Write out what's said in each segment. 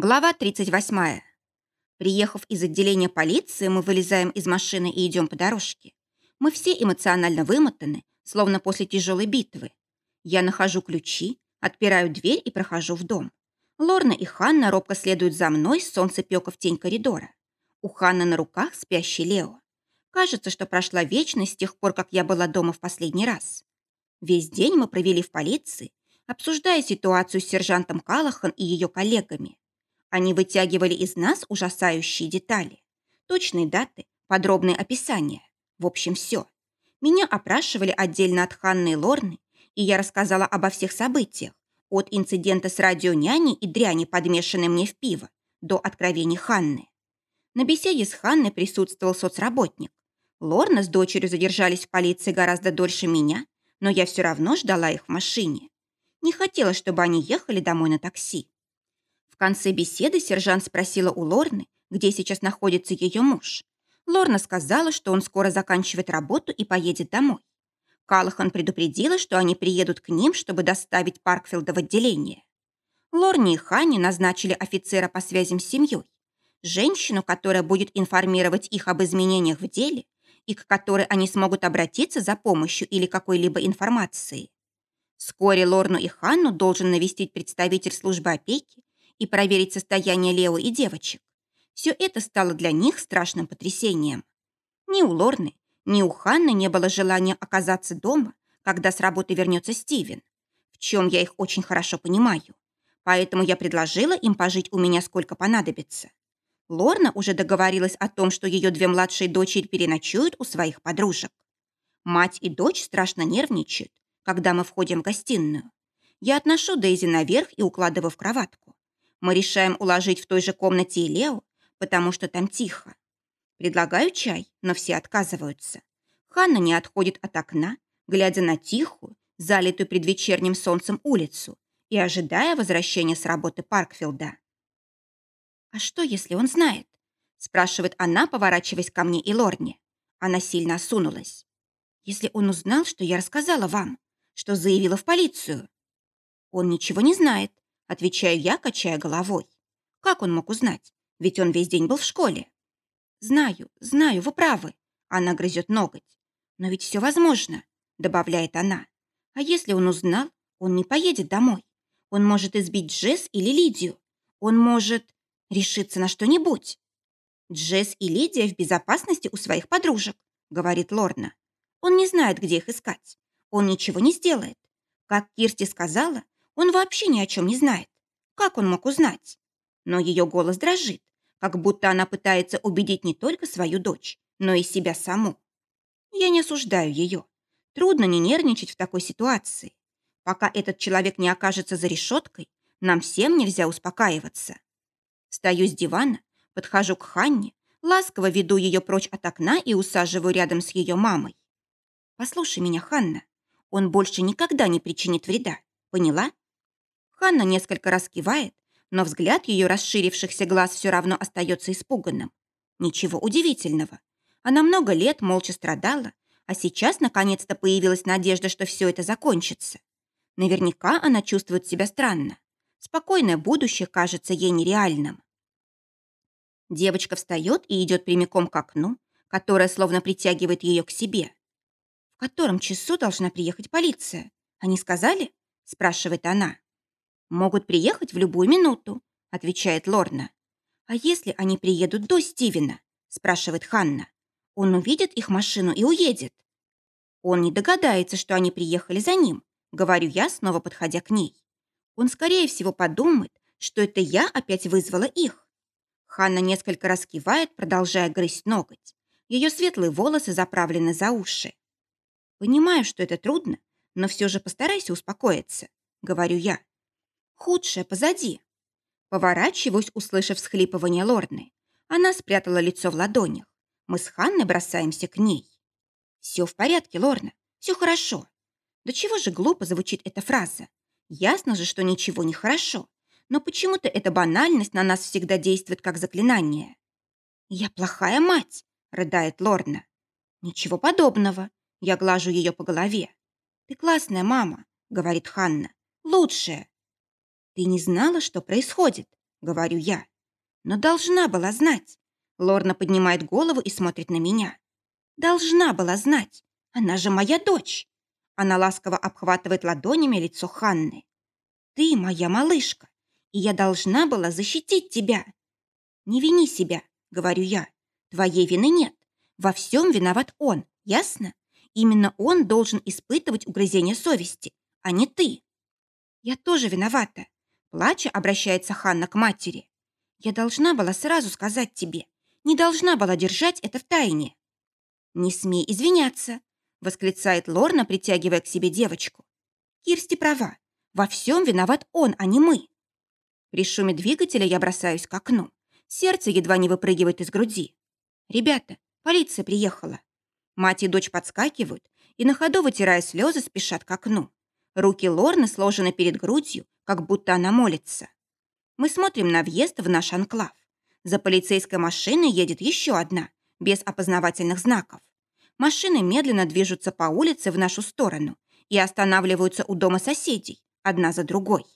Глава 38. Приехав из отделения полиции, мы вылезаем из машины и идем по дорожке. Мы все эмоционально вымотаны, словно после тяжелой битвы. Я нахожу ключи, отпираю дверь и прохожу в дом. Лорна и Ханна робко следуют за мной с солнцепека в тень коридора. У Ханны на руках спящий Лео. Кажется, что прошла вечность с тех пор, как я была дома в последний раз. Весь день мы провели в полиции, обсуждая ситуацию с сержантом Калахан и ее коллегами. Они вытягивали из нас ужасающие детали. Точные даты, подробные описания. В общем, все. Меня опрашивали отдельно от Ханны и Лорны, и я рассказала обо всех событиях. От инцидента с радионяней и дряни, подмешанной мне в пиво, до откровений Ханны. На беседе с Ханной присутствовал соцработник. Лорна с дочерью задержались в полиции гораздо дольше меня, но я все равно ждала их в машине. Не хотела, чтобы они ехали домой на такси. Конце беседы сержант спросила у Лорны, где сейчас находится ее муж. Лорна сказала, что он скоро заканчивает работу и поедет домой. Калахан предупредила, что они приедут к ним, чтобы доставить Паркфилда в отделение. Лорне и Ханни назначили офицера по связям с семьей. Женщину, которая будет информировать их об изменениях в деле и к которой они смогут обратиться за помощью или какой-либо информацией. Вскоре Лорну и Ханну должен навестить представитель службы опеки и проверить состояние Лео и девочек. Все это стало для них страшным потрясением. Ни у Лорны, ни у Ханны не было желания оказаться дома, когда с работы вернется Стивен, в чем я их очень хорошо понимаю. Поэтому я предложила им пожить у меня сколько понадобится. Лорна уже договорилась о том, что ее две младшие дочери переночуют у своих подружек. Мать и дочь страшно нервничают, когда мы входим в гостиную. Я отношу Дейзи наверх и укладываю в кроватку. Мы решаем уложить в той же комнате и Лео, потому что там тихо. Предлагаю чай, но все отказываются. Ханна не отходит от окна, глядя на тихую, залитую предвечерним солнцем улицу и ожидая возвращения с работы Паркфилда. «А что, если он знает?» спрашивает она, поворачиваясь ко мне и Лорне. Она сильно осунулась. «Если он узнал, что я рассказала вам, что заявила в полицию?» «Он ничего не знает», Отвечаю я, качая головой. Как он мог узнать? Ведь он весь день был в школе. Знаю, знаю, вы правы. Она грызет ноготь. Но ведь все возможно, добавляет она. А если он узнал, он не поедет домой. Он может избить Джесс или Лидию. Он может решиться на что-нибудь. Джесс и Лидия в безопасности у своих подружек, говорит Лорна. Он не знает, где их искать. Он ничего не сделает. Как Кирсти сказала, он вообще ни о чем не знает. Как он мог узнать? Но ее голос дрожит, как будто она пытается убедить не только свою дочь, но и себя саму. Я не осуждаю ее. Трудно не нервничать в такой ситуации. Пока этот человек не окажется за решеткой, нам всем нельзя успокаиваться. Стою с дивана, подхожу к Ханне, ласково веду ее прочь от окна и усаживаю рядом с ее мамой. «Послушай меня, Ханна, он больше никогда не причинит вреда. Поняла? Ханна несколько раз кивает, но взгляд ее расширившихся глаз все равно остается испуганным. Ничего удивительного. Она много лет молча страдала, а сейчас наконец-то появилась надежда, что все это закончится. Наверняка она чувствует себя странно. Спокойное будущее кажется ей нереальным. Девочка встает и идет прямиком к окну, которое словно притягивает ее к себе. «В котором часу должна приехать полиция? Они сказали?» – спрашивает она. «Могут приехать в любую минуту», — отвечает Лорна. «А если они приедут до Стивена?» — спрашивает Ханна. «Он увидит их машину и уедет». «Он не догадается, что они приехали за ним», — говорю я, снова подходя к ней. «Он, скорее всего, подумает, что это я опять вызвала их». Ханна несколько раз кивает, продолжая грызть ноготь. Ее светлые волосы заправлены за уши. «Понимаю, что это трудно, но все же постарайся успокоиться», — говорю я. Худшее позади. Поворачиваюсь, услышав схлипывание Лорны. Она спрятала лицо в ладонях. Мы с Ханной бросаемся к ней. «Все в порядке, Лорна, все хорошо». Да чего же глупо звучит эта фраза? Ясно же, что ничего не хорошо. Но почему-то эта банальность на нас всегда действует как заклинание. «Я плохая мать», — рыдает Лорна. «Ничего подобного». Я глажу ее по голове. «Ты классная мама», — говорит Ханна. «Лучшая. «Ты не знала, что происходит?» — говорю я. «Но должна была знать». Лорна поднимает голову и смотрит на меня. «Должна была знать. Она же моя дочь». Она ласково обхватывает ладонями лицо Ханны. «Ты моя малышка, и я должна была защитить тебя». «Не вини себя», — говорю я. «Твоей вины нет. Во всем виноват он, ясно? Именно он должен испытывать угрызение совести, а не ты». «Я тоже виновата», — плача обращается Ханна к матери. «Я должна была сразу сказать тебе, не должна была держать это в тайне». «Не смей извиняться», — восклицает Лорна, притягивая к себе девочку. «Кирсти права. Во всем виноват он, а не мы». При шуме двигателя я бросаюсь к окну. Сердце едва не выпрыгивает из груди. «Ребята, полиция приехала». Мать и дочь подскакивают и на ходу, вытирая слезы, спешат к окну. Руки Лорны сложены перед грудью, как будто она молится. Мы смотрим на въезд в наш анклав. За полицейской машиной едет еще одна, без опознавательных знаков. Машины медленно движутся по улице в нашу сторону и останавливаются у дома соседей, одна за другой.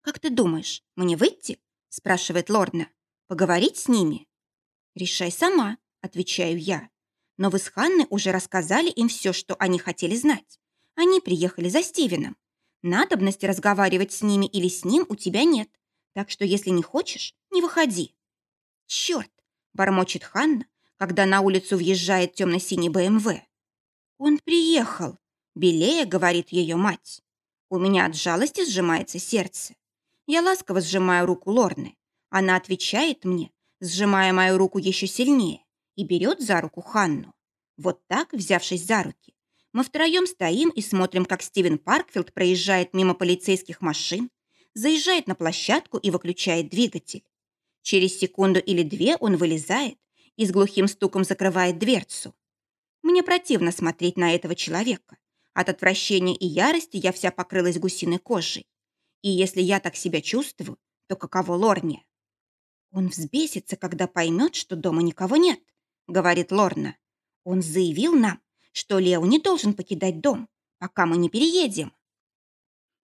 «Как ты думаешь, мне выйти?» – спрашивает Лорна. «Поговорить с ними?» «Решай сама», – отвечаю я. «Но вы с Ханной уже рассказали им все, что они хотели знать. Они приехали за Стивеном. Надобности разговаривать с ними или с ним у тебя нет, так что если не хочешь, не выходи». «Черт!» – бормочет Ханна, когда на улицу въезжает темно-синий БМВ. «Он приехал», — белее говорит ее мать. У меня от жалости сжимается сердце. Я ласково сжимаю руку Лорны. Она отвечает мне, сжимая мою руку еще сильнее, и берет за руку Ханну. Вот так, взявшись за руки, мы втроем стоим и смотрим, как Стивен Паркфилд проезжает мимо полицейских машин, заезжает на площадку и выключает двигатель. Через секунду или две он вылезает и с глухим стуком закрывает дверцу. Мне противно смотреть на этого человека. От отвращения и ярости я вся покрылась гусиной кожей. И если я так себя чувствую, то каково Лорне? Он взбесится, когда поймет, что дома никого нет, говорит Лорна. Он заявил нам, что Лео не должен покидать дом, пока мы не переедем.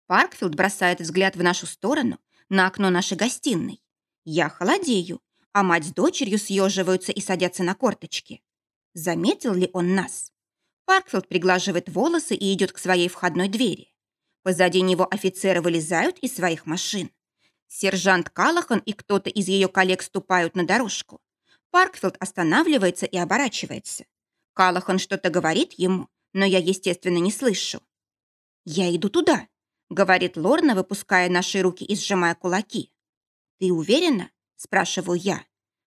Паркфилд бросает взгляд в нашу сторону, на окно нашей гостиной. Я холодею, а мать с дочерью съеживаются и садятся на корточки. Заметил ли он нас? Паркфилд приглаживает волосы и идет к своей входной двери. Позади него офицеры вылезают из своих машин. Сержант Калахан и кто-то из ее коллег ступают на дорожку. Паркфилд останавливается и оборачивается. Калахан что-то говорит ему, но я, естественно, не слышу. «Я иду туда», — говорит Лорна, выпуская наши руки и сжимая кулаки. «Ты уверена?» спрашиваю я.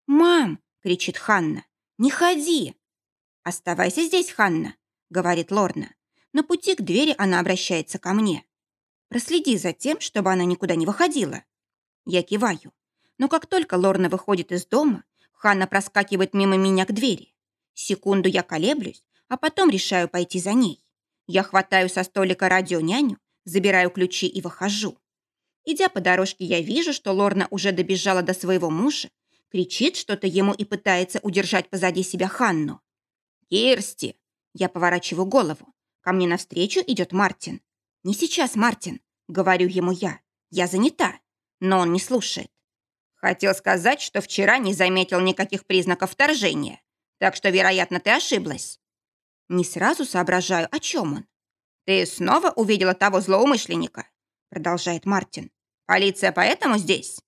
«Мам!» — кричит Ханна. «Не ходи!» «Оставайся здесь, Ханна», — говорит Лорна. На пути к двери она обращается ко мне. «Проследи за тем, чтобы она никуда не выходила». Я киваю. Но как только Лорна выходит из дома, Ханна проскакивает мимо меня к двери. Секунду я колеблюсь, а потом решаю пойти за ней. Я хватаю со столика радионяню, забираю ключи и выхожу. Идя по дорожке, я вижу, что Лорна уже добежала до своего мужа, кричит что-то ему и пытается удержать позади себя Ханну. «Кирсти!» Я поворачиваю голову. Ко мне навстречу идет Мартин. «Не сейчас, Мартин!» — говорю ему я. «Я занята!» Но он не слушает. «Хотел сказать, что вчера не заметил никаких признаков вторжения, так что, вероятно, ты ошиблась». Не сразу соображаю, о чем он. «Ты снова увидела того злоумышленника?» продолжает Мартин. «Полиция поэтому здесь?»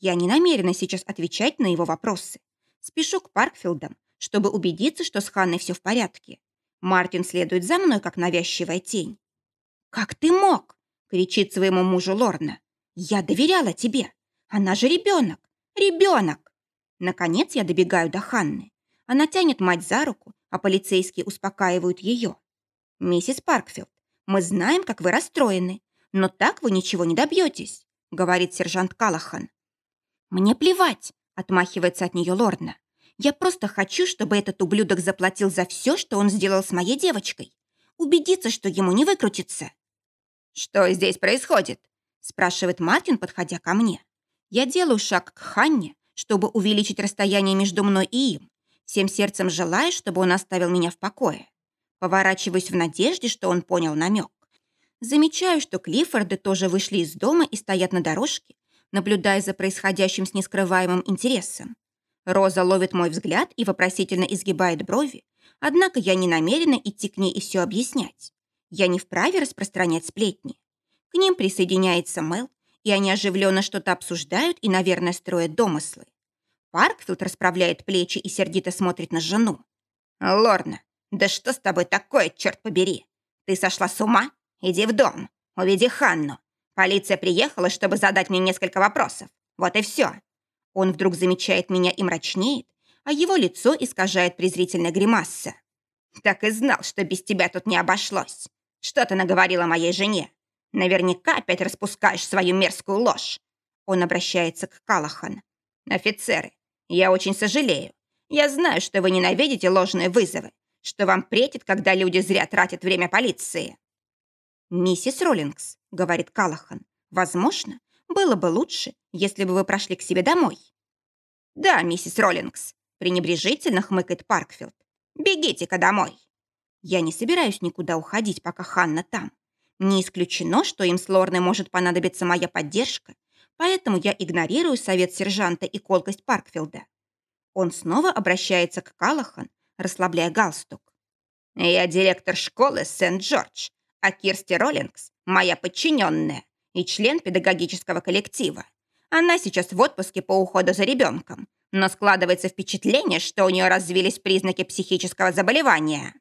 Я не намерена сейчас отвечать на его вопросы. Спешу к Паркфилдам, чтобы убедиться, что с Ханной все в порядке. Мартин следует за мной, как навязчивая тень. «Как ты мог?» — кричит своему мужу Лорна. «Я доверяла тебе. Она же ребенок. Ребенок!» Наконец я добегаю до Ханны. Она тянет мать за руку, а полицейские успокаивают ее. «Миссис Паркфилд, мы знаем, как вы расстроены, но так вы ничего не добьетесь», — говорит сержант Калахан. «Мне плевать», — отмахивается от нее Лорна. «Я просто хочу, чтобы этот ублюдок заплатил за все, что он сделал с моей девочкой. Убедиться, что ему не выкрутится». «Что здесь происходит?» — спрашивает Мартин, подходя ко мне. Я делаю шаг к Ханне, чтобы увеличить расстояние между мной и им, всем сердцем желая, чтобы он оставил меня в покое. Поворачиваюсь в надежде, что он понял намек. Замечаю, что Клиффорды тоже вышли из дома и стоят на дорожке, наблюдая за происходящим с нескрываемым интересом. Роза ловит мой взгляд и вопросительно изгибает брови, однако я не намерена идти к ней и все объяснять. Я не вправе распространять сплетни. К ним присоединяется Мел, и они оживленно что-то обсуждают и, наверное, строят домыслы. Паркфилд расправляет плечи и сердито смотрит на жену. «Лорна, да что с тобой такое, черт побери? Ты сошла с ума? Иди в дом, уведи Ханну. Полиция приехала, чтобы задать мне несколько вопросов. Вот и все». Он вдруг замечает меня и мрачнеет, а его лицо искажает презрительная гримаса. «Так и знал, что без тебя тут не обошлось. Что ты наговорила моей жене? Наверняка опять распускаешь свою мерзкую ложь». Он обращается к Калахан. «Офицеры, я очень сожалею. Я знаю, что вы ненавидите ложные вызовы, что вам претит, когда люди зря тратят время полиции». «Миссис Роллингс», — говорит Калахан, «возможно, было бы лучше, если бы вы прошли к себе домой». «Да, миссис Роллингс», — пренебрежительно хмыкает Паркфилд. «Бегите-ка домой». Я не собираюсь никуда уходить, пока Ханна там. Не исключено, что им с Лорной может понадобиться моя поддержка, поэтому я игнорирую совет сержанта и колкость Паркфилда. Он снова обращается к Калахан, расслабляя галстук. «Я директор школы Сент-Джордж, а Кирсти Роллингс – моя подчиненная и член педагогического коллектива. Она сейчас в отпуске по уходу за ребенком, но складывается впечатление, что у нее развились признаки психического заболевания».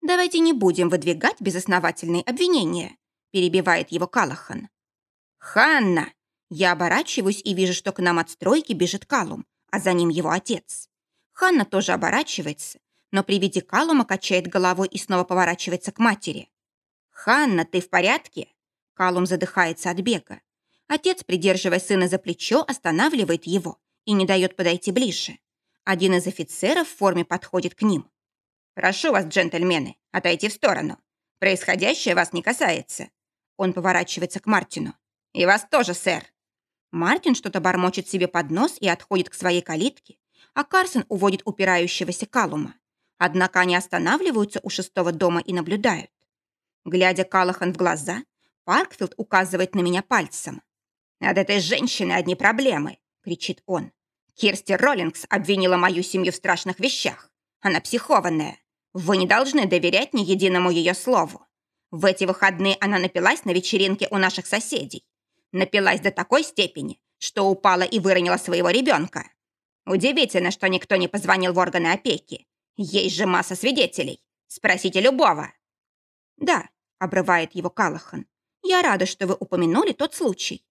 «Давайте не будем выдвигать безосновательные обвинения», перебивает его Калахан. «Ханна!» Я оборачиваюсь и вижу, что к нам от стройки бежит Калум, а за ним его отец. Ханна тоже оборачивается, но при виде Калума качает головой и снова поворачивается к матери. «Ханна, ты в порядке?» Калум задыхается от бега. Отец, придерживая сына за плечо, останавливает его и не дает подойти ближе. Один из офицеров в форме подходит к ним. «Прошу вас, джентльмены, отойти в сторону. Происходящее вас не касается». Он поворачивается к Мартину. «И вас тоже, сэр». Мартин что-то бормочет себе под нос и отходит к своей калитке, а Карсон уводит упирающегося Калума. Однако они останавливаются у шестого дома и наблюдают. Глядя Калахан в глаза, Паркфилд указывает на меня пальцем. «От этой женщины одни проблемы», — кричит он. «Кирсти Роллингс обвинила мою семью в страшных вещах. Она психованная. Вы не должны доверять ни единому ее слову. В эти выходные она напилась на вечеринке у наших соседей. Напилась до такой степени, что упала и выронила своего ребенка. Удивительно, что никто не позвонил в органы опеки. Есть же масса свидетелей. Спросите любого. Да, обрывает его Калахан. Я рада, что вы упомянули тот случай.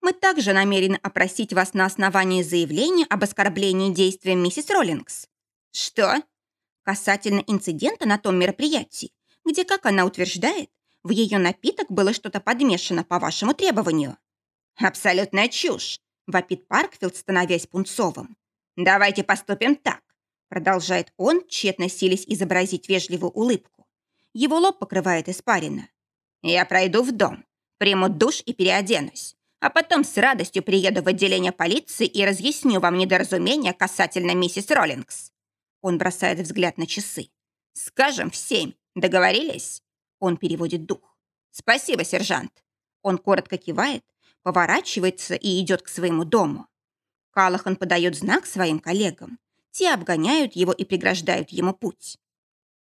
Мы также намерены опросить вас на основании заявления об оскорблении действием миссис Роллингс. Что? касательно инцидента на том мероприятии, где, как она утверждает, в ее напиток было что-то подмешано по вашему требованию. «Абсолютная чушь!» – вопит Паркфилд, становясь пунцовым. «Давайте поступим так», – продолжает он, тщетно силясь изобразить вежливую улыбку. Его лоб покрывает испарина. «Я пройду в дом, приму душ и переоденусь, а потом с радостью приеду в отделение полиции и разъясню вам недоразумение касательно миссис Роллингс. Он бросает взгляд на часы. «Скажем, в семь. Договорились?» Он переводит дух. «Спасибо, сержант». Он коротко кивает, поворачивается и идет к своему дому. Калахан подает знак своим коллегам. Те обгоняют его и преграждают ему путь.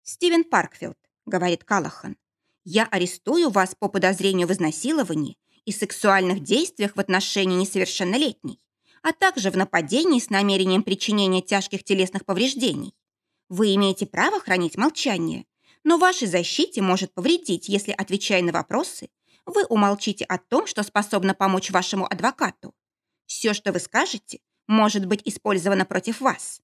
«Стивен Паркфилд», — говорит Калахан, «я арестую вас по подозрению в изнасиловании и сексуальных действиях в отношении несовершеннолетней а также в нападении с намерением причинения тяжких телесных повреждений. Вы имеете право хранить молчание, но вашей защите может повредить, если, отвечая на вопросы, вы умолчите о том, что способно помочь вашему адвокату. Все, что вы скажете, может быть использовано против вас.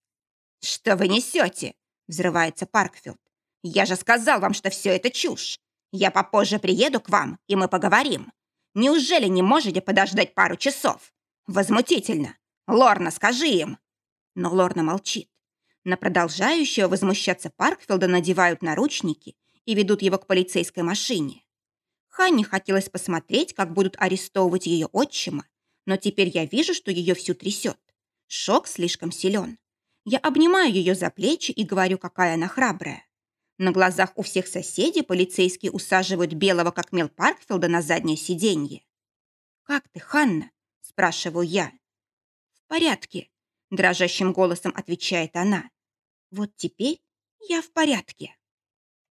«Что вы несете?» – взрывается Паркфилд. «Я же сказал вам, что все это чушь. Я попозже приеду к вам, и мы поговорим. Неужели не можете подождать пару часов? Возмутительно. Лорна, скажи им. Но Лорна молчит. На продолжающего возмущаться Паркфилда надевают наручники и ведут его к полицейской машине. Ханне хотелось посмотреть, как будут арестовывать ее отчима, но теперь я вижу, что ее всю трясет. Шок слишком силен. Я обнимаю ее за плечи и говорю, какая она храбрая. На глазах у всех соседей полицейские усаживают белого как мел Паркфилда на заднее сиденье. «Как ты, Ханна?» спрашиваю я. В порядке, дрожащим голосом отвечает она. Вот теперь я в порядке.